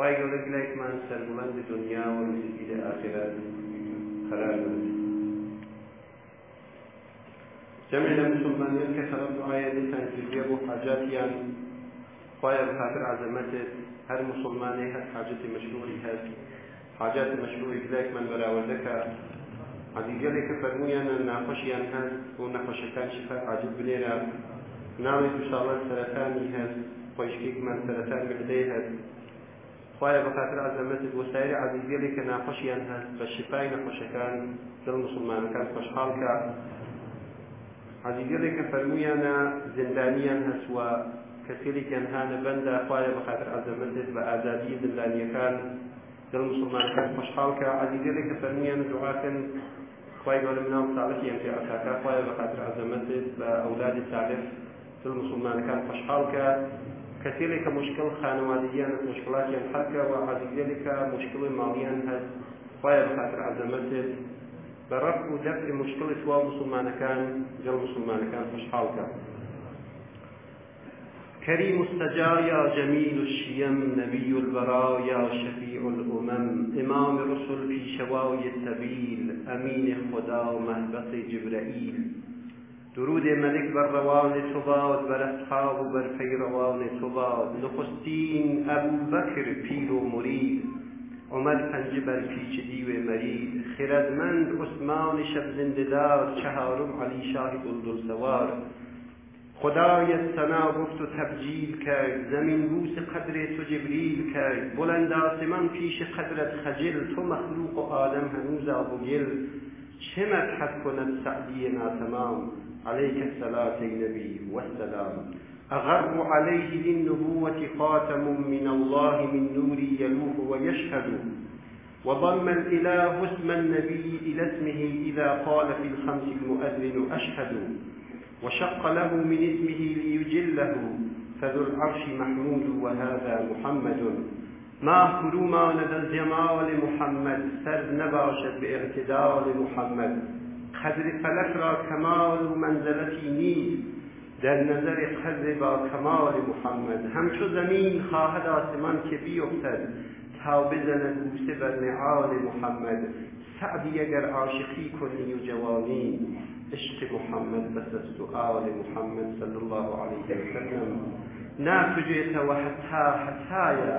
خی گەورە گلایکمان سەرمەند دنیا و ڕزیقی لە ئاخرات قرار بند جەمع لە مسلمانیان کە خەڵم دعایە لێتان کردێ بۆ حاجاتیان خی بخاتر عەزەمەتت هەر مسلمانی هەر حاجەتی مەشروعی هەست حاجات مەشروعی گلایکمان بەراوردەکە. عزیزەلێککە فەرمویانە ناخۆشیان هەست بۆ نەخۆشەکان شفا عجب بنێرە ناوی دوشاڵان سەرەتانی هەست خۆشکێکمان سەرەتان بردەی هەست خوایە بەکاتر ئازەمەتت بۆ سایری عزیزیێلی کە ناخۆشیان هەست بە شیفای نەخۆشەکان دڵ مسلمانەکان خۆشحاڵ کە عزیزیێڵێک کە فەرمویانە زندانیان هەسووە کەسێکیان هاە بەندە خوایە بەخاتر ئازەمەتت بە ئازادی زندانیەکان دڵ مسلمانەکان خۆشحاڵ کە عزیزیێڵێک کە فەرمویانە دوعاکەن خوای گەورە منام ساڵەتیان پێ ئەساکە خوایە بەخاتر ئازەمەتت بە ئەولادی سالف دڵ مسلمانەکان خۆشحاڵ کە مشکل خانوادگیان مشکلاتیان حەلکە و عزیزێکە مشکلی ماڵیان هەست خوایە بەخاطر عەزەمەتت بەڕەف و دەفعی مشکلی سوا مسلمانەکان جڵ مسلمانەکان خوشحاڵکە كريم السجايا جميل الشيم نبي البرايا شفيع الأمم امام رسل پیشوای سبیل امین خدا مهبط جبرئیل درود ملک بر روان تو باد بر اصحاب و بر پیروان تو باد نخستین ابوبکر پیر و مرید. عمر پنج بر پیچ دیو مرید. خردمند عثمان شب زنده دار چهارم علی شاه دلدل سوار خدایت ثنا گفت و تبجیل کرد. زمین بوس قدر تو جبریل کرد. بلند آسمان پیش قدرت خجل. تو مخلوق و آدم هنوز آب و گل. چه مبحث کند سعدی ناتمام؟ عليك الصلاة النبي والسلام. أغر عليه للنبوة خاتم من الله من نور يلوح ويشهد. وضم الإله اسم النبي إلى اسمه إذا قال في الخمس المؤذن أشهد. وشق له من اسمه ليجله. فذو العرش محمود وهذا محمد. ما كروما لدى الجمال محمد. سرد نباشد باعتدال محمد. قدر فلک را کمال و منزلتی نیست. در نظر قدر با کمال محمد. همچو زمین خواهد آسمان که بیفتد تا بزند بوسه بر نعال محمد. سعدی اگر عاشقی کنی و جوانی عشق محمد بس است و آل محمد صلی الله علیه وسلم ناتجێت و حتا حتایە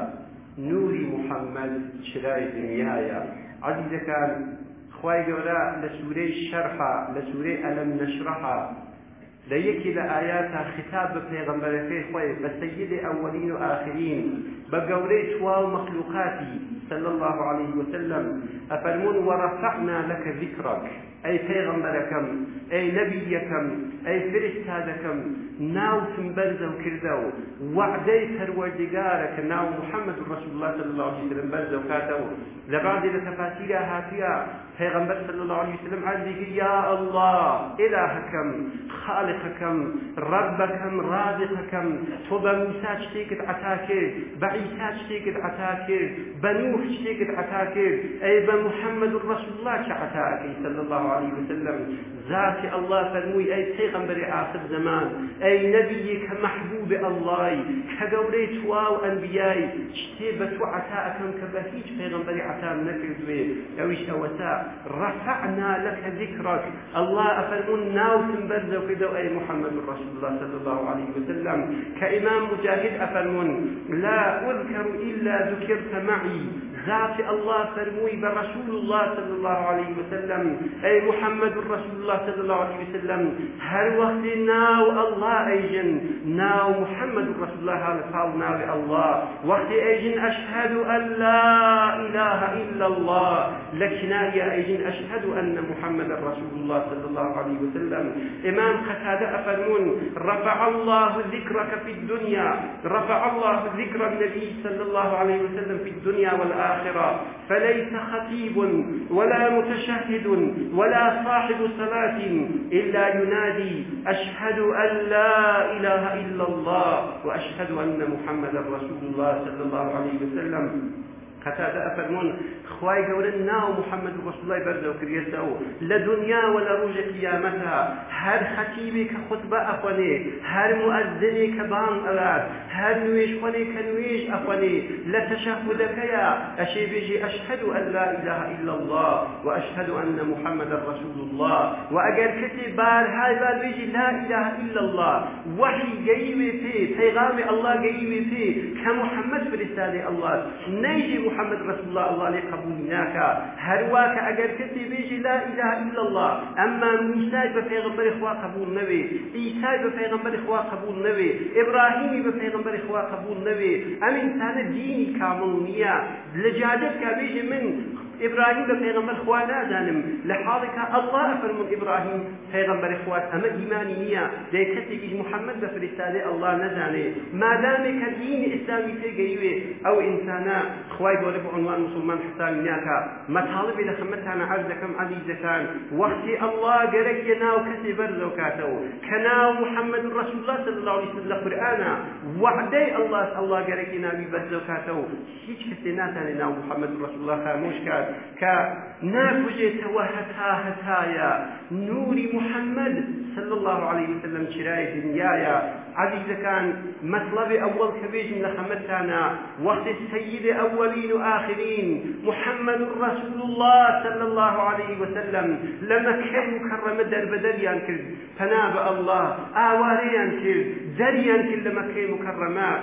نوری محەممەد چرای دنیاە عزیزەکان خی گەورە لە سوورەی شەرحە لە سوورەی ئەلم نەشرحە لە یەکی لە ئاياتە خطاب بە پێغەمبەرەکەی خۆی بە سەیدی ئەوەلین و ئاخرین بە گەورەی توا و مەخلوقاتی صلى الله عليه وسلم. أفرمون ورفعنا لك ذكرك أي پیغمبركم أي نبيكم أي فرستادكم ناو تنبرزو كردو وعدي پروردگارك ناو محمد رسول الله صلى الله عليه وسلم برزو كاتو لبعض لتفاسير هاتيا پیغمبر صلى الله عليه وسلم عزيز يا الله إلهكم خالقكم ربكم رازقكم تو بموسى شتيكت عتاكر بعيسى شتيكت عتاكر بنوح شتيكت عتاكر أي بمحمد رسول الله شعتاكي صلى الله عليه وسلم؟ ذات الله فرموي أي پیغمبر آخر زمان أي نبي كمحبوب الله كقولي تواو أنبياي شتي بتو عتاكم كبهيج پیغمبر عتا نكردوي أويش أوتا رفعنا لك ذكرك. الله أفرمون ناو تنبرز وكذا أي محمد رسول الله صلى الله عليه وسلم. كإمام مجاهد أفرمون لا أذكر إلا ذكرت معي. ذات الله فرموي برسول الله صلى الله عليه وسلم. أي محمد رسول الله صلى الله عليه وسلم. هر وقت ناو الله أيجن. ناو محمد رسول الله قال ناو الله. وقت أيجن أشهد أن لا إله إلا الله. لكناية أيجن أشهد أن محمد رسول الله صلى الله عليه وسلم. إمام قتادة أفرمون رفع الله ذكرك في الدنيا. رفع الله ذكر النبي صلى الله عليه وسلم في الدنيا والآخرة. الآخرة. فليس خطيب ولا متشهد ولا صاحب صلاة إلا ينادي أشهد أن لا إله إلا الله وأشهد أن محمدا رسول الله صلى الله عليه وسلم. قتادة أفرمون خواي قولا ناو محمد رسول الله برزو كريسو لدنيا ولا روج قيامتها هر خطيبي كخطبة أخواني هر مؤذني كبان ألاد هر نويش خوني كنويش أخواني لتشهدك يا أشي بيجي أشهد أن لا إله إلا الله وأشهد أن محمد رسول الله وأجر كتي بار هاي بار بيجي لا إله إلا الله وحي جيوي في پیغام الله جيوي في كمحمد فرستادي الله نيجي محمد رسول الله الله لي قبولناك هرواك أجر كتي بيجي لا إله إلا الله. أما موسى بفيغمبر إخوة قبول نبي عيسى بفيغمبر إخوة قبول نبي إبراهيم بفيغمبر إخوة قبول نبي. أم إنسان ديني كامل نية لجادتك بيجي من إبراهيم بفيغمبر إخوة نازانم. لحالك الله فرمون إبراهيم. فيغمبر إخوة أما إيماني نية دي كتي محمد بفرستادي الله نزاني ما دين إسلامي تيجي أو إنسانا خواي گەورە بە عنوان مسلمان مەطالبی لە خەمەتانە عەرز دەکەم عەزیزەکان وەختی ئەڵڵا گەرەکیە ناو کاتەوە کە ناو محەممەد ڕسول الله صلی الله عليه وسلم قورئانە وعدەی ئەڵڵا ئەڵڵا گەرەکی ناوی بەرزەو کاتەوە هیچ کەسێ ناتانێت ناو محەممەد ڕسول الله خامۆش کات کە ناکوژێتەوە هەتا هەتایە. نوری محەممەد صلى الله عليه وسلم چرای دنیاە عزيزەکان مطلب أول كبيج من خمتانا وقت السيد أولين وآخرين محمد رسول الله صلى الله عليه وسلم لما كان مكرم در بدريان كرد فناب الله آواريان كرد دريان كرد لما كان مكرمات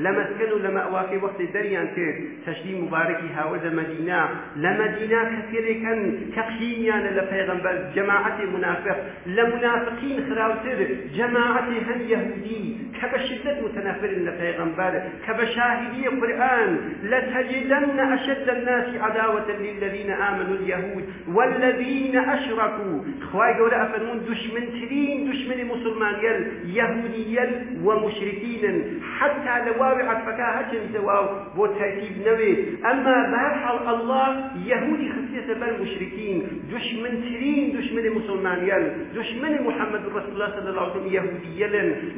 لما سكنوا لما أواكي وقت دريان كرد تشري مباركي هاوزة مدينة. لمدينة كثير كان كقشينيان لفيغنبر جماعة منافق. لمنافقين خراوتر جماعة هن يهودي؟ كبشدة متنافر لفيغنبر كبشاهدي قرآن لتجدن أشد الناس عداوة للذين آمنوا اليهود والذين أشركوا. خواي قولا أفنون دشمن ترين دشمن مسلمان يل يهودي يل ومشركين. حتى لو واوی عطفەکە هەچن واو بۆ ترتیب نەوێت ئەمما الله یەهودی خستێتە بەر مشرکین دشمنترین دشمنی مسلمانیان دشمنی محمد رسول الله صلى الله عليه وسلم يهوديا.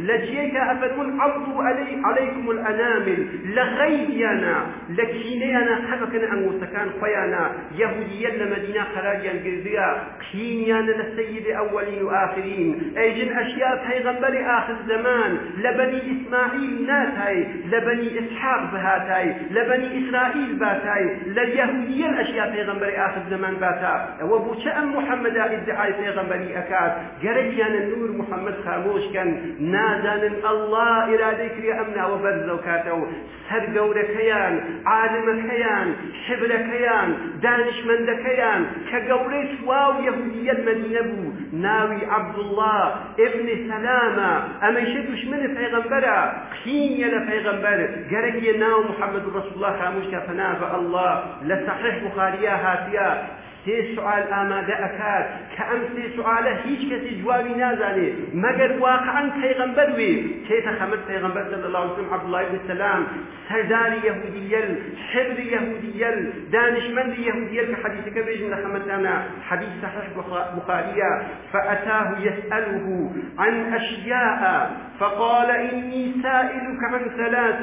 لجيك أفنون عضوا علي عليكم الأنامل. لغيديانا لكينيانا حقكنا أن مستكان خيانا. يهوديا لمدينة خراجيا قرديا كينيانا للسيد أولين وآخرين أيجن أشياء پیغمبر آخر زمان. لبني إسماعيل ناتاي. لبني إسحاق بهاتاي. لبني إسرائيل باتاي. لليهودية الأشياء في غنبري آخر زمان باتا. وبوشأن محمد ادعاء في غنبري أكاد قريان النور محمد خاموش كان نازان الله إلى ذكر أمنا وبرزو كاتو سر قوركيان عالمكيان حبركيان دانشمندكيان كقوري سواو يهودية المدينة بو ناوي عبد الله ابن سلامة أما يشدوش من في غنبرا خين يلا في غنبر قرك يناو محمد رسول الله خاموش كفناه الله لصحيح بخاريا هاتيا سێ سوال ئامادە ئەکات کە ئەم سێ سوالە هیچ کەسی جوابی نازانێ. مەگەر واقعا پەیغەمبەر وێ چێتە خەمت پەیغەمبەر صلی الله عليه وسلم عبد الله بن سلام سرداری یهودیل حبر یهودیل دانشمند یهودیل کە حدیثەکە بێژن لە خەمەتانە. حديث صحيح بخارية فأتاه يسأله عن أشياء فقال إني سائلك عن ثلاث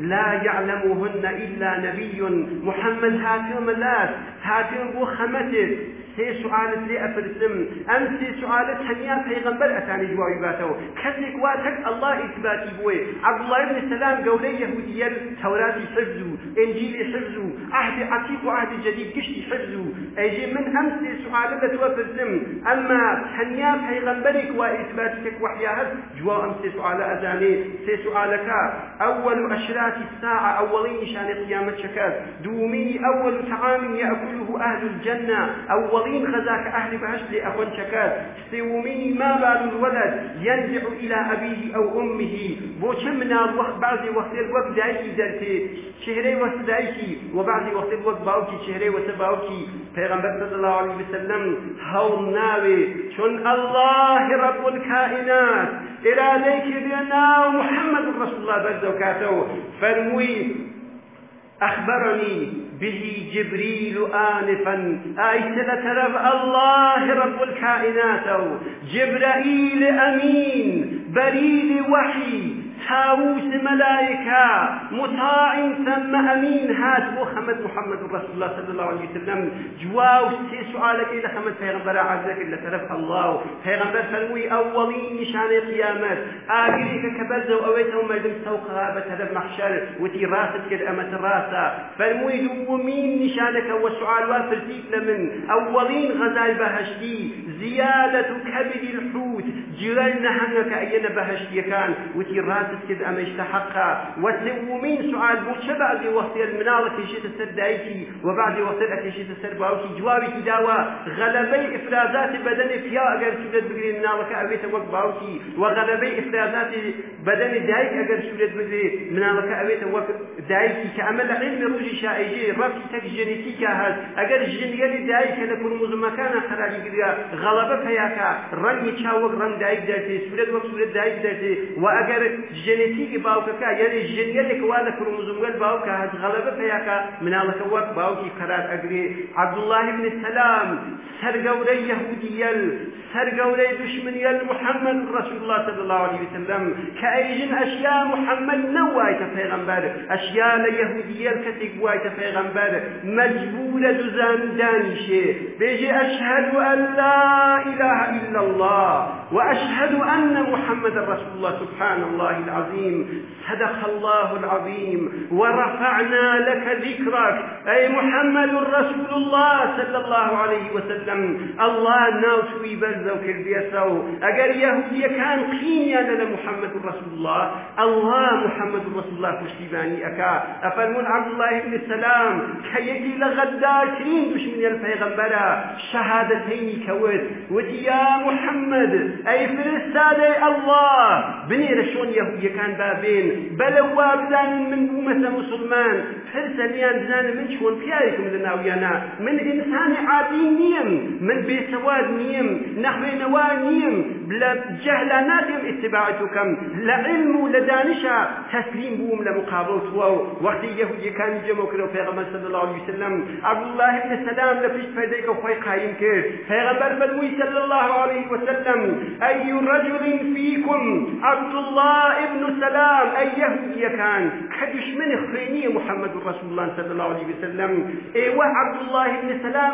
لا يعلمهن إلا نبي محمد هاتم لاس هاتم بو خمتت سێ سوالت لێ ئەپرسم ئەم سێ سوالت هەنیا پەیغەمبەر ئەتانی جوابی باتەوە کەسێک وا تەک الله ئیثباتی بووێ عەبدوڵای بن سەلام گەورەی یەهودیەت تەوراتی حفظ و ئنجیلی حفظ و عهدی عتیق و عهدی جدید گشتی حفظ و ئەیژێ من ئەم سێ سوالە لە تۆ ئەمما هەنیا پەیغەمبەرێک وا ئیثباتی تێک وحیا هەست جوا ئەم سێ سوالە ئەزانێ سێ سوالەکە أول أشراط الساعة أولين نشان قيامة شكاز دومي أول طعام يأكله أهل الجنة. أولين غزاك أهل بهشت لأخوان شكاز سيومين ما بال الولد يرجع إلى أبيه أو أمه. من الوقت بعض وقت الوقت دايكي درتي. شهري وقت دايكي. وبعض وقت الوقت باوكي. شهري وقت باوكي. پیغمبر صلى الله عليه وسلم هول ناوي. شن الله رب الكائنات. إلى ذيك بنا محمد رسول الله بزوكاته فرموي أخبرني به جبريل آنفا. آيت ترب الله رب الكائنات؟ جبرائيل أمين. بريد وحي. تاووس ملائكة مطاع ثم أمين هات محمد محمد رسول الله صلى الله عليه وسلم. جواو سي سؤالك إلى خمس پیغمبر عزك إلا طرف الله. پیغمبر فرموي أولين نشان قيامت آخريك كبرز وأويته مردم سوقها بطرف محشر. وتي راسك كد أمت راسا فرموي دومين نشانك وسؤال وافرتيك لمن. أولين غزال بهشتي زيادة كبد الحوت. جيران نهنك أين بهشتي كان وتي راسك كد أما اشتحقها وسومين سؤال بو بعد وقت المنالك يشيت السر دايتي وبعد وقت الأك يشيت السر باوكي جوابي كداوا غلبي إفرازات بدن فيا أجر سولد بقري منالك أبيت وقت باوكي وغلبي إفرازات بدن دايك أجر سولد بقري منالك أبيت وقت دايكي كعمل علم روجي شائجي ربي تك جينيتيكا هاد أجر جينيالي دايك لكل مزمكان خراجي قريا غلبة فياكا رنگ چاوك رنگ دايك دارتي سولد وقت سولد دايك دارتي وأجر جينيتيكي باوكا يعني جينيالك وأنا كروموزومات باوكا هاد غلبة فياكا من الله كوات باوكي قرار أجري عبد الله بن السلام سرقوري يهوديا سرقوري دشمنيا محمد رسول الله صلى الله عليه وسلم. كأيجن أشياء محمد نواي كفيغمبر أشياء یا لە یەهودیە کەسێک بوایتە پێغەمبەر مەجبورە دوزان دانیشێ بێژێ ئەشهد أن لا إله إلا الله. وأشهد أن محمد رسول الله سبحان الله العظيم صدق الله العظيم ورفعنا لك ذكرك. أي محمد رسول الله صلى الله عليه وسلم. الله ناوتوي برزو كرديسو. أجر يهودية كان قينيا لنا محمد رسول الله. الله محمد رسول الله پشتیبانی ئەکا ئەفەرمون عبدالله بن سلام کە یەکی لە غەدارترین دشمنی پەیغەمبەرە شەهادەتەینی کەوت وتی یا محەممەد ئەی فرستادەی ئەڵڵا بنێرە شۆن یەهودیەکان بابێن بەلە وا بزانن من بوومەتە مسلمان. فرسە لیان بزانن من چۆن پیاێکم لە ناویانە؟ من ئینسانی عادی نیم من بێسەواد نیم نەخوێنەوە نیم لە جەهلا ناتێم ئتباعتوکەم لە علم و لە دانشە تەسلیم بووم لە مقابل توا و وەختی یەهودیەکانی جەمع کرد و پێغەمبەر صلی الله عليه وسلم. عبدالله بن سلام لە پشت پەردەیکە خۆی قایم کرد. پێغەمبەر فەرمووی صلی الله عليه وسلم أي رجل فيكم عبد الله بن سلام أي يهوديەکان کە دشمن خوێنیە محمد رسول الله صلی الله عليه وسلم ئێوە عبد الله بن سلام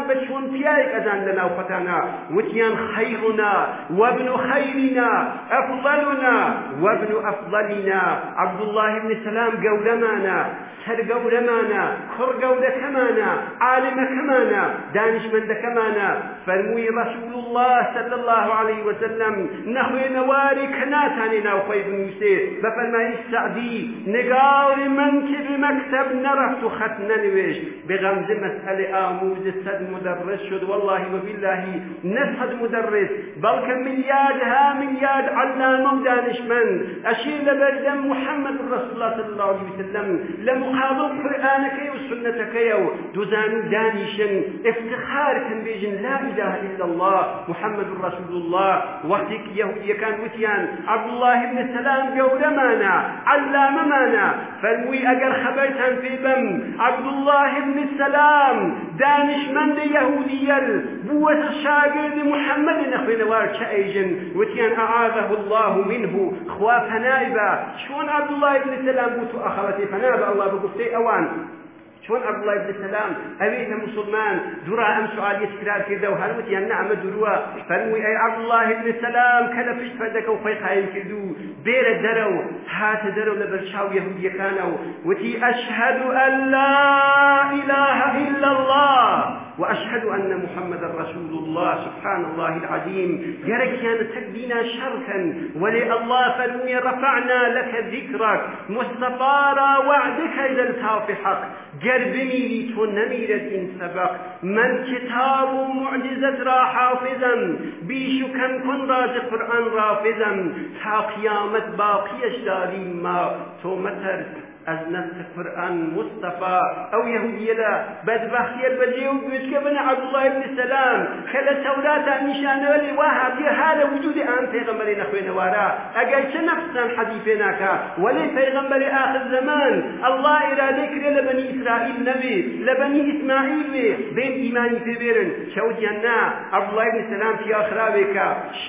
پیاێک ئەدان لە ناو خەتانە وتیان خەیڕنا وابن خەیرنا ئەفضلنا وابن ئەفضلنا. عبد الله بن سلام گەورەمانە. سەر گەورەمانە کوڕ گەورەکەمانە عالمەکەمانە دانشمەندەکەمانە فەرمووی رسول الله صلى الله عليه وسلم نەخوێنەواری کە ناتانێ ناوخۆی بنووسێ. بە فەرمانی سعدی نگاوری من که به مکتب نرفت و خط غمزه مسئله آموز صد مدرس شد والله و بالله نه صد مدرس بلکه میلیاردها میلیارد علامه و دانشمند اشیر لبردم محمد رسول الله صلى الله عليه وسلم لمقابل قرآنك وسنتك يو دوزانو دانشن افتخار كان بيجن لا إله إلا الله محمد رسول الله وقتك يهودية كان وتيان. عبد الله بن سلام قولمانا علاممانا فالموي أقر خبرتان في بم. عبد الله بن سلام دانش من يهوديا بوة الشاقر محمد نخوين وار شأيجن وتيان أعاذه الله منه. خواف نائبا شون عبد الله بن سلام بوتو أخوتي فنابا الله بقفتي أوان. شلون عبد الله بن سلام أبيت مسلمان درا أم سؤال يتكرار كذا وهلوت يعني نعم دروا فنوي أي عبد الله بن سلام كلا فيش فدك وفي خاين كدو بير درو هات درو لبرشاو يهودية كانوا وتي أشهد أن لا إله إلا الله. وأشهد أن محمد رسول الله سبحان الله العظيم. يرك كان تكدينا شركا ولي الله فلوي رفعنا لك ذكرك. مستطارا وعدك إذا التاو في حق. تو نميرة إن سبق. من كتاب معجزة را حافظا. بيشو كم كن راج قرآن رافظا. تا قيامت باقيش داري ما تو مترس از نفس قرآن مصطفى أو يهودية لا. بدبختي البجيو بيتك بن عبد الله بن سلام. خلا توراة نشان ولي واها في هذا وجود أن پیغمبر نخوين وارا أقل نفسا حديثناك ولي پیغمبر آخر زمان الله إرادة كري لبني إسرائيل نبي لبني إسماعيل بي بين إيماني في بيرن شو جنا عبد الله بن سلام في آخرابك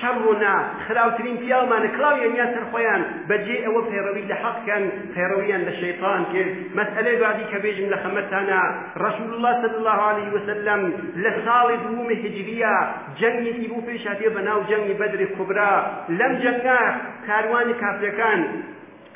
شرنا خراوترين في يوم نكلاو ينياسر خويان بجي أو فيروي لحق كان فيرويا لشيء الشيطان كيف؟ مسألة بعدي كبيج من لخمتنا رسول الله صلى الله عليه وسلم لصال دوم هجرية جنگ تبو في شاتي بناو جنگ بدر كبرى لم جنگا كاروان كافركان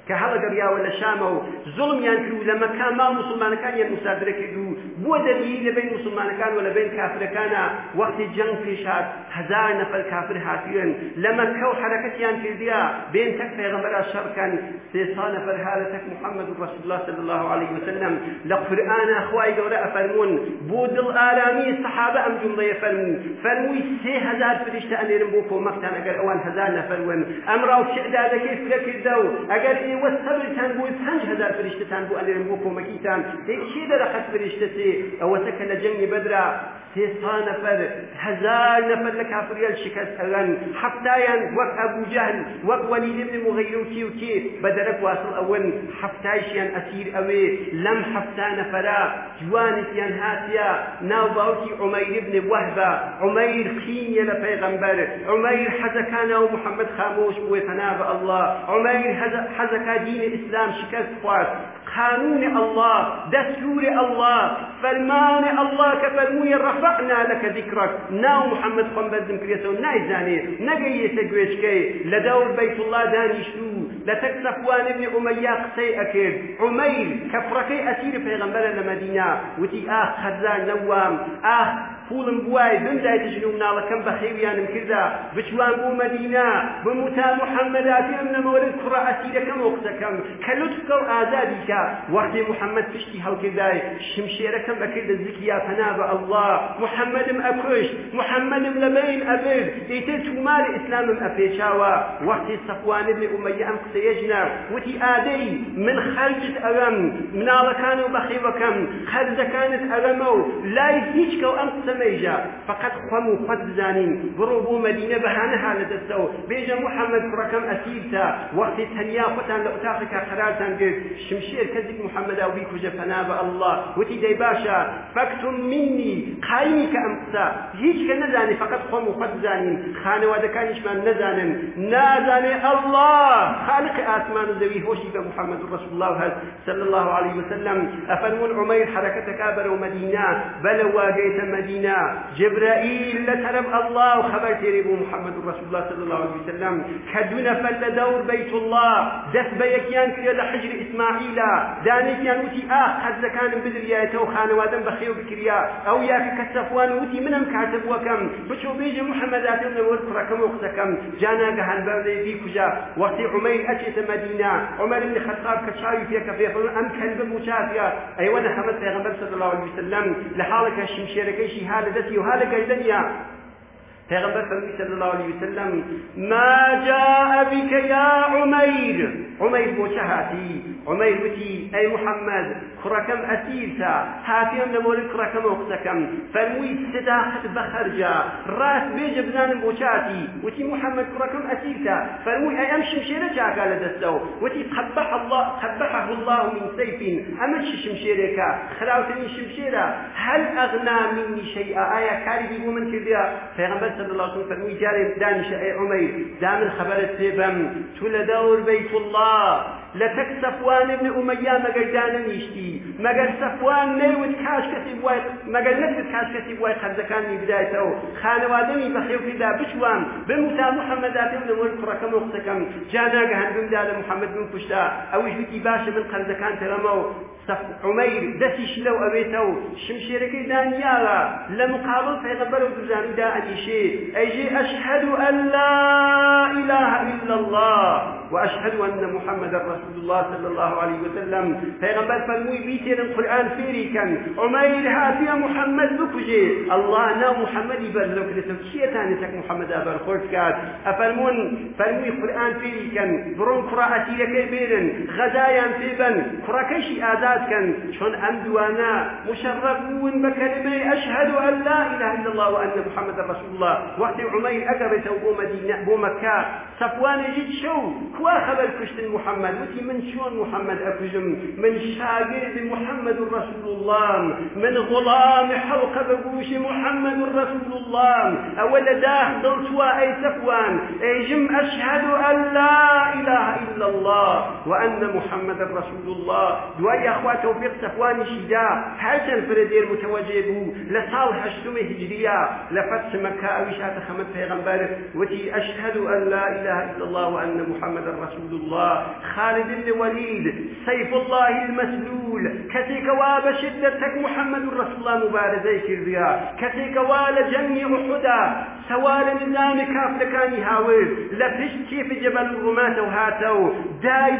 کە هەڵەگەڕیاوە لە شامە و زڵمیان کرد لە مەکان ماڵ مسلمانەکانیان مسادرە کرد و بووە دەبی لە بین مسلمانەکان و لە بین کافرەکانە وەختی جەنگ پێش هات هەزار نەفەر کافر هاتیون لە مەکە و حرەکەتیان کردیا. بین تەک پێغەمبەرە شەڕکان سێ سا نەفەر هالە تەک محەممەد و رسول الله صلی الله عليه وسلم. لە قورئانە خوای گەورە ئەفەرمون بۆ دڵ ئارامی سەحابە ئەم جملەیە فەرموو فەرمووی سێ هەزار فریشتە ئەنێرم بۆ کۆمەکتان ئەگەر ئەوان هەزار نەفەرون ئەمڕاو شعدادەکەی فرە کردە و ئەگەر ئێوە سەبرتان بووی پنج هزار فریشتتان بۆ ئەلێرم بۆ کۆمەکیتان. هیچی دەرەخەت فریشتە سێ ئەوەتە کە لە جەنگی سێسا نەفەر هەزار نەفەر لە کافریان ئەگەن حەفتایان وەک ئەبوو جەهل وەک وەلید بن مغیر و کی و کی بە دەرەک واصل ئەون حەفتایشیان ئەسیر ئەوێ. لەم حەفتا نەفەرا جوانتیان هاتیە. ناو باوکی عمەیر بن وەهبە. عمەیر قینیە لە پەیغەمبەر. عمەیر حەزەکانە و محەممەد خامۆش بووێ پەنا بە ئەڵڵا عمەیر حەزەکە دینی ئیسلام شکست قانون الله دستور الله فرمان الله كفرموي رفعنا لك ذكرك ناو محمد خم بزم كريسو نايزاني نقيت قويشكي لدور بيت الله دانيشتو لتك صفوان بن أمية قصي أكيد عمير كفركي أسير في غنبلة لمدينة وتي آه خزان نوام آه پوڵم بوای بمدای تژن و مناڵەکەم بە خێویانم کردا بچوان بۆ مەدینا بموتا محەممەداتی ئەم نەمەوەرد کوڕە ئەسیرەکەم و قسەکەم کە لوتکە و ئازادیکە وەختی محەممەد پشتی هەڵکردای شمشێرەکەم بەکردە زیکیا پەنا بە ئەڵڵا محەممەدم ئەکوشت محەممەدم لە بین ئەبرد ئیتر تومار ئیسلامم ئەپێچاوە وەختی سەفوانت لێ ئومەیە ئەم قسەیەژنا وتی ئادەی من خەرجت ئەوەم مناڵەکان و بەخێوەکەم خەرزەکانت ئەوەمە و لای هیچ کەو ئەم قسە مەیژە فقط خۆم و خۆت بزانین بڕۆ بۆ مەدینە بەهانە ها لە دەستەوە بێژە محەممەد کوڕەکەم ئەسیرتە وەختی تەنیا خۆتان لە ئوتاقێکا قرارتان کرد شمشێر کەزیک محەممەدا و بیکوژە فەنا بە ئەڵڵا وتی دەی باشە فەکتم منی قایمی کە ئەم قسە هیچ کە نەزانی فقط خۆم و خۆت بزانین خانەوادەکانیشمان نەزانن نازانێ ئەڵڵا خالق ئاسمان و زەوی هۆشی بە محەممەد رسول الله صلى الله عليه وسلم. أفرمون عمير حركتك أبر ومدينة بل واجيت مدينة. جبرائيل لترب الله. وخبر تريبو محمد رسول الله صلى الله عليه وسلم. كدنا فل دور بيت الله. دس بيكيان كريا حجر إسماعيل. دانيكيان وتي آه حز كان بدر يا تو خانوادن بخيو بكريا. أو ياك كسفوان وتي منهم كاتب وكم. بشو بيجي محمد آتنا ورقركم وقتكم. جانا قهل بردي في كجا. وقت عمير أتيت مدينة. عمر بن الخطاب كشاوي فيك في أم كان بمشافيا أيوة حمد صلى الله عليه وسلم. لحالك الشمشيركيشي هذا دتي وهذا قيدنيا پیغمبر فرمی صلی الله علیه وسلم ما جاء بك يا عمير. عمير بوچه هاتی عمير وتي أي محمد كركم أسيرتا هاتي ام نمول كركم وقتكم. فرموي صداقت بخرجا راس بيج بزان بوچاتي وتي محمد كركم أسيرتا فرموي أي أم شمشيرة جاكا لدستو. وتي قبح الله قبحه الله من سيف امش شمشيرك خلاوتني شمشيرة. هل أغنى مني شيئا؟ ايا كاري بيقو من كرديا. پیغمبر صلى الله عليه وسلم فرمي جاري دانش أي عمير. دام الخبر سيبم تول دور بيت الله. لتك صفوان بن أمية مقردان نيشتي مقر صفوان نيوت كاش كسي بواي مقر نكت كاش كسي بواي خرزكاني بدايته خانوادمي بخيو في ذا بشوان بموتا محمد آتم نمول كركم وقتكم جانا قهن بمدال محمد بن كشتا أوش بكي باشا من خرزكان ترمو عمير دسي شلو أبيتو شمشيركي دانيالا لمقابل پیغمبر وزاني دا أنيشي أيجي أشهد أن لا إله إلا الله. وأشهد أن محمد رسول الله صلى الله عليه وسلم. پیغمبر فرموي بيتين القرآن فيري كان عمير هاتي محمد بكجي الله نا محمد يبرلو كنتو شيطان تك محمد أبر خورت كات أفرمون فرموي قرآن فيري كان برون قراءتي لكي بيرن غدايا فيبن قراكيشي آزاد كان شون أمدوانا مشرفون بكلمة أشهد أن لا إله إلا الله وأن محمد رسول الله. وقت عمير أقرت بو مدينة بو مكة صفوان يجد شو كوا خبر كشت محمد؟ وتي من شون محمد أكجم من شاقرد محمد رسول الله من غلام حوق بقوش محمد رسول الله أول داه ضلتوا أي صفوان أي جم أشهد أن لا إله إلا الله وأن محمد رسول الله دواء يا أخوات توفيق صفوان شدا حسن فردير متوجه لصال هشتم هجرية لفتح مكة أو شات خمد پیغمبر وتي أشهد أن لا إله إلا الله وأن محمد رسول الله خالد بن وليد سيف الله المسلول كتيك واب شدتك محمد رسول الله مبارزة كرديا كتيك وال جميع حدا سوال نظام كاف لكاني هاور لفش كيف جبل الرماة وهاتو داي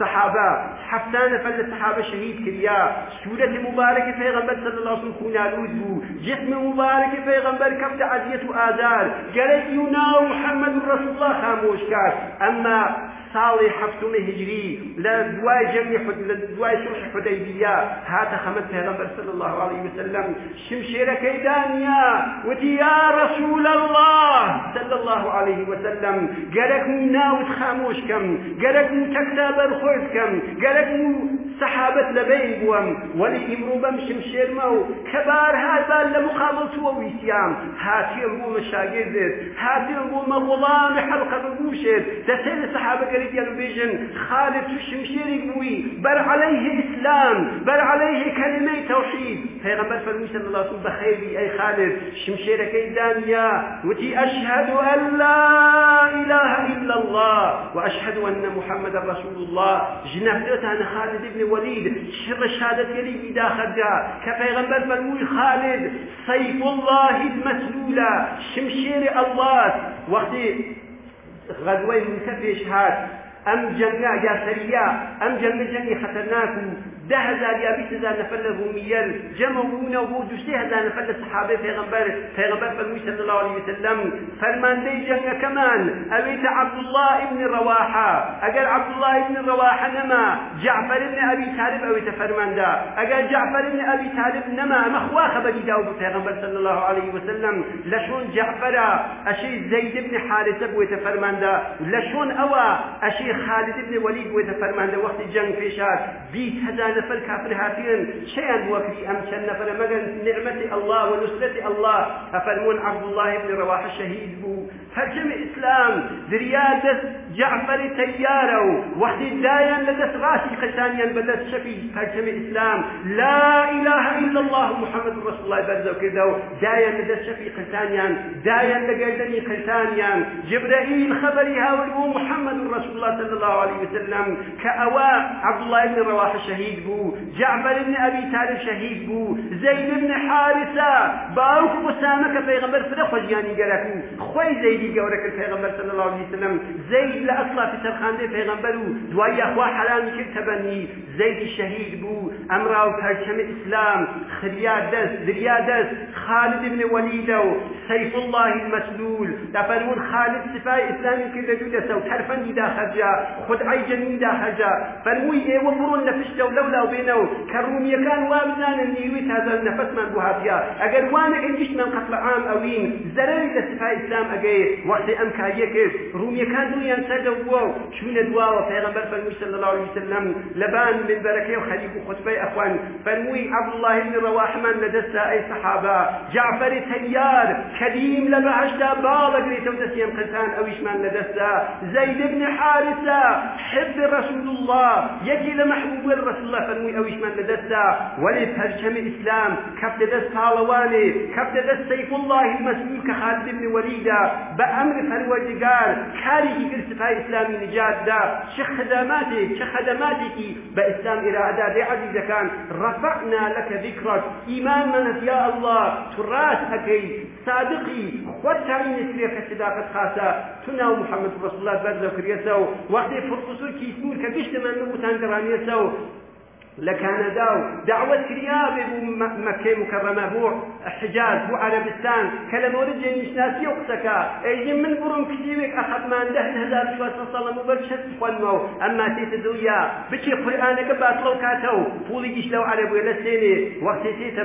صحابة حفتان فل الصحابة شهيد كريا. سورة مباركة في غنبر صلى الله عليه وسلم جسم مبارك في غنبر كفت عزية آذار جلت يناو محمد رسول الله خاموش كاس أما ساڵی هەفتومی هجری لە دوای جەمی لە دوای سوش حدەیبیە هاتە خەمەت پێغەمبەر صلی الله عليه وسلم. شمشێرەکەی دانیا وتی یا رسول الله. صلى الله عليه وسلم. گەرەک و ناوت خامۆش کەم گەرەک و تەکتا بەرخۆز کەم گەرەک و سەحابەت لەبەی بووم وەلی ئیمڕۆ بەم شمشێرمە و کەبار هاتان لە مقابڵتووە ویسیام هاتیم بۆ مەشاگردت هاتیم بۆ مەوەڵامی حەڵقە بگوشێت دەسێ لە گەریتیان بێژن خالد تو شمشێرێک بووی بەر عەلەیه ئیسلام بەر عەلەیه کەلمەی تەوحید پێغەمبەر فەرمووی صلی الله عليه بەخێری ئەی خالد شمشێرەکەی دانیا وتی ئەشهد أن لا إله إلا الله وأشهد أن محمد رسول الله جنبتان خالد بن وليد شر شهادة يلي داخل جاء كفيغمبر فرموي خالد سيف الله المسلولة شمشير الله وقتی غزوەی منتەفێش هات ئەم جەنگا یا سەریا ئەم جەنگە جەنگی خەتەرناک و ده هزار یا بیست هزار نفر لرومیل جمع بوونه و بو دوسته هزار نفر لصحابه پیغمبر پیغمبر فرموی صلی الله علیه وسلم فرمانده جنگ کمان اویت عبدالله ابن رواحه اگر عبدالله ابن رواحه نما جعفر ابن ابي طالب اویت فرمانده اگر جعفر ابن ابي طالب نما مخوا خبری داو پیغمبر صلی الله علیه وسلم لشون جعفر اشي زيد ابن حارثه بويت فرمانده لشون اوا اشي خالد ابن بويت فرمانده وقت جنگ پیشات بیت هزار نفر كافر هاتين شيئا وفي أم شن نفر مجن نعمة الله ونصرة الله. أفرمون عبد الله بن رواحة شهيد بو فرجم إسلام دريادة جعفر تيارو وقت دايا لدس راسي قسانيا بدس شفي فرجم إسلام. لا إله إلا الله محمد رسول الله برزو كردو. دايا لدس شفي قسانيا دايا لقردني قسانيا جبرائيل خبري هاولو محمد رسول الله صلى الله عليه وسلم. كأواء عبد الله بن رواحة شهيد بو جعفر بن أبي طالب شهيد بو زيد بن حارثة. باوك بسامك پیغمبر فرق خجياني قرأكو. خوي زيدي قورك الپیغمبر صلى الله عليه وسلم زيد لأصلا في سرخانده پیغمبر دوائی أخوة حلال كر تبني زيد الشهيد بو أمراو پرچم إسلام خرياد دس دريا دس خالد بن وليد سيف الله المسلول. تفرمون خالد إسلامي كده دودة سو ترفن دا خرجا خد عي جميل دا خرجا. فرموي إيه وبرون نفشته ولولا وبينه كرومي كان وابزان النيوي هذا النفس من بوهاتيا اگر وأنا قلتش من قتل عام اوين زرري لسفاي إسلام اگه وقت ام كايك رومي كان دنيا سدوا شون دوا وفيغمبر فرموي صلى الله عليه وسلم لبان من بركه وخليك خطبه اخوان فرموي عبد الله بن رواح من لدسا اي صحابه جعفر تيار كريم لبهشتا بالغ لي تودسيم قسان أو من لدسا زيد بن حارثة حب رسول الله يجي لمحبوب الرسول الله فرموي أو من لدسا ولي برشم اسلام كبت دس طالواني كبت دس سيف الله المسلول كخالد بن وليده بأمر فروردگار كاري كرسفاي إسلامي نجات دا شخ خدماتك شخ خدماتك بإسلام إرادة دي عزيزة كان رفعنا لك ذكرك. إيمان من يا الله أكي صادقي وتعين سريك صداقة خاصة تنا محمد رسول الله برزو كريسو وقت فرقصور كيسنور كبشت من لكان داو دعوة داوت کریابێ مكرمة بو حجاز بو عربستان. کە ورجي مورد جێنیشناسی اي من ئەیدی من بڕم ما عنده ده هزار سەڵم و بەر شەست خوەنمەوە ئەمما تێتە دڵیا بچێ قورئانەکە باتڵەو کاتە و پوڵی گیش لەو عەرەبوێ لە سێنێ وەختێ تێتە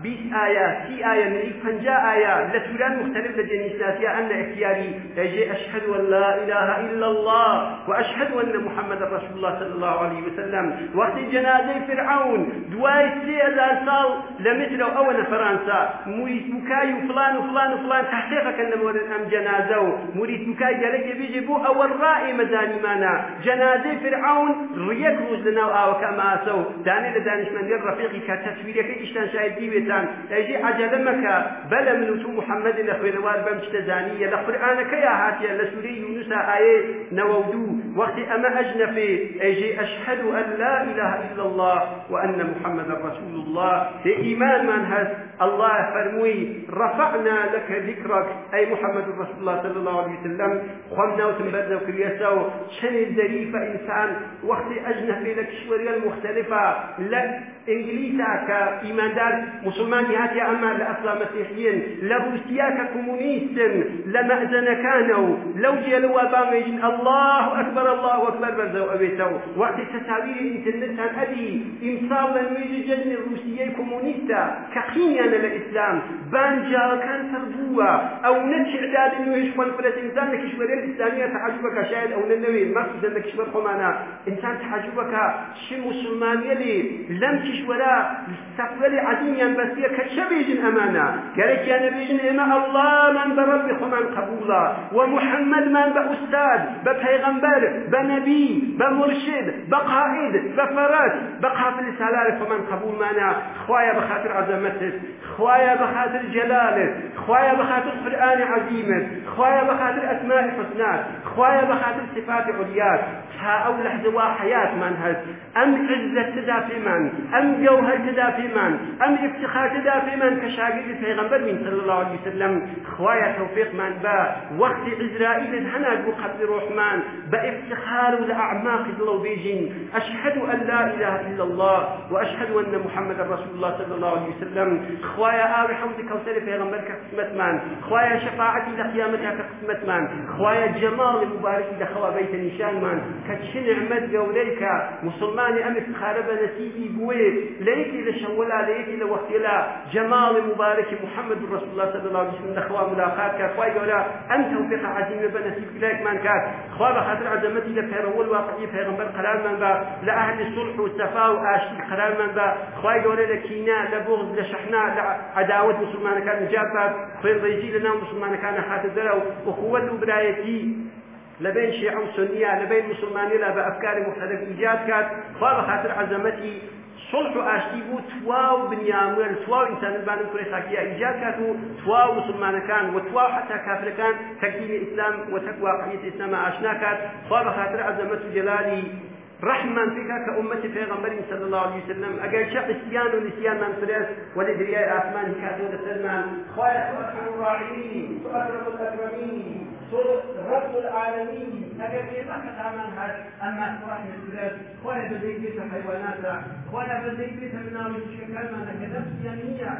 20 آية 30 آية من 50 آية. لتولان مختلف لدينا نساسية أن اختياري يجي أشهد أن لا إله إلا الله وأشهد أن محمد رسول الله صلى الله عليه وسلم. وقت جنازة فرعون دواي سي أزال صال لمثل أول فرنسا. مريد مكاي وفلان وفلان وفلان تحقيقا كان مورد أم جنازة. مريد مكاي قالك بيجي بو أول رائي مزاني مانا. جنازة فرعون ريك روز لنا وآوك أما آسو. داني لدانش من الرفيق كتسويرك إشتان شاهد ديويت. ئەیژێ عەجەلە مەکە بەلە من و تو محەممەد لە خوێنەوار بەم شتە زانیە لە قورئانەکەیە هاتیە لە سوورەی یونوسا ئایێ نەوە دوو وەختی ئەمە ئەجنەفێ ئەیژێ ئەشهد أن لا إله إلا الله وأن محمد رسول الله. في إيمان من هز الله فرموي رفعنا لك ذكرك. أي محمد رسول الله صلى الله عليه وسلم. خمنا وتنبذنا وكريسا شن الزريفة إنسان؟ وقت أجنه في لك شوريا المختلفة لا إنجليزا كإيمان دار مسلمان هاتي أما لأصلا مسيحيين لروسيا ككومونيست لمأذن كانوا لو جي لو الله أكبر كبر الله أكبر برزو أبيتو. وقت تساوير الإنترنت عن أبي إمثال لنويج جن الروسية كومونيستا. كقينيان الإسلام بانجا كان تربوة أو نتش إعداد نويج فلفلة إنسان لكشورين الإسلامية تعجبك شاهد. أو ننوي مقصد لكشور خمانا. إنسان تعجبك شي مسلمان يلي لم كشورا استقبل بس كشبيج أمانة قالك يا نبي إما الله من برب خمان قبولا ومحمد من بأستاذ ببيغمبر بنبي بمرشد بقائد بفرات بقافل السلالة فمن قبول مانا. خوايا بخاطر عظمته خوايا بخاطر جلاله خوايا بخاطر قرآن عظيمه خوايا بخاطر أسماء حسنات خوايا بخاطر صفات عليات ها أو لحظة وحياة من هز أم عزة تدافي من أم جوهر تدافي من أم افتخار تدافي من كشاقل پیغمبر من صلى الله عليه وسلم. خوايا توفيق من با وقت إسرائيل هناك بقدر الرحمن بافتخار الأعماق ضلو بيجين أشهد أن لا إله إلا الله وأشهد أن محمد رسول الله صلى الله عليه وسلم. خوايا آوي حوض كوثر پیغمبر كقسمت من. خوايا شفاعتي لقيامتها كقسمت من. خوايا جمال مبارك لخوا بيت نشان من. كتشن عمد قوليك مسلمان أم افتخار بنسيبي بوي ليتي لشولا ليتي جمال مبارك محمد رسول الله صلى الله عليه وسلم لخوا ملاقاتك خوايا قولا أم توفيق عزيمة بنسيب لك من كات خوا بخاطر عزمتي لفيرول واقعي پیغمبر قرار من با لأهل الصلح والصفاء وآشتي قرار من با. خواهي قولي لكينا لبغض لشحناء لعداوة مسلمان كان نجابة خير ضيجي لنا مسلمان كان حاتر درو وقوة وبرايتي لبين شيعة وسنية لبين مسلمانية لا بأفكار مختلفة إيجاد كات خوا بخاطر عزمتي صلح وآشتی بوو توا و بنیامر توا و ئینسانبانم کوڕی خاکیە ئیجاد کات و توا و مسلمانەکان و توا و حتا کافرەکان تەکدیمی ئیسلام و تەک واقعیت ئیسلام ئاشنا کات خوا بەخاتر عەزەمەت و جەلالی رحما فيك كأمة پیغمبر صلى الله عليه وسلم أجل شق السيان ونسيان من فرس ولدرياء آسمان كاتو سلمان خوايا أرحم الراحمين أكرم الأكرمين رب العالمين أجل في بحث عمل هذا أما خوايا بديك بيت حيوانات خوايا بديك بيت الشكال ما نكذبت يمية